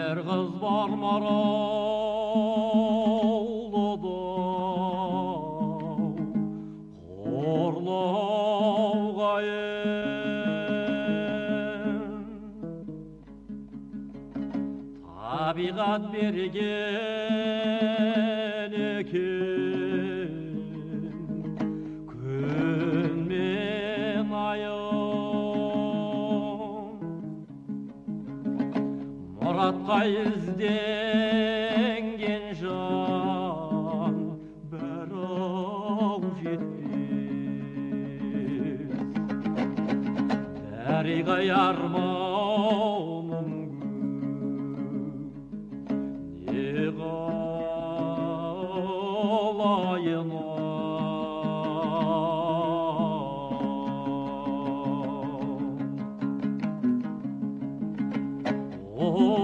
бір қыз бар мараулыда қорлауғайын табиғат берген екен мұратқа ізденген жан бәрі жетпес. Дариға армау мүмкін не қылайын оу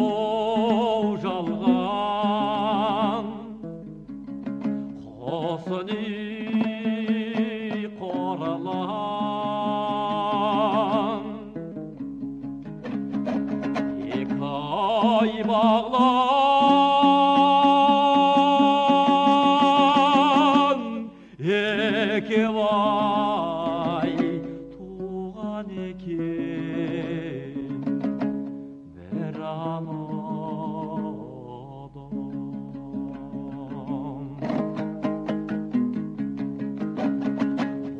olan Eke vay Tuğan ekim. Beram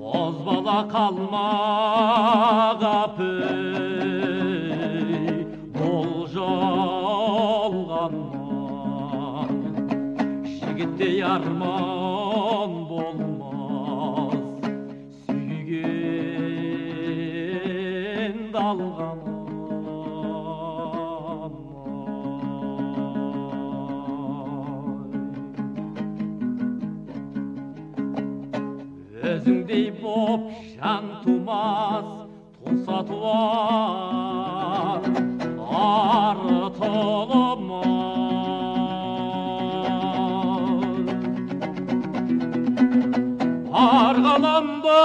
Bozbala kalma kapı. Жігіттей арман болмас сүйгенді алғаннан өзіңдей боп жан тумас туса туар ары бар ғаламда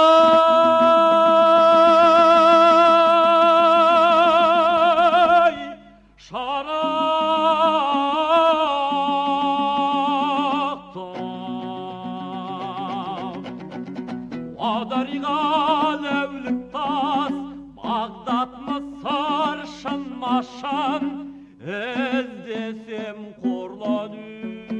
шарақтап Адариға ләулік тас Бағдат мысыр шын машан іздесем қорлан үй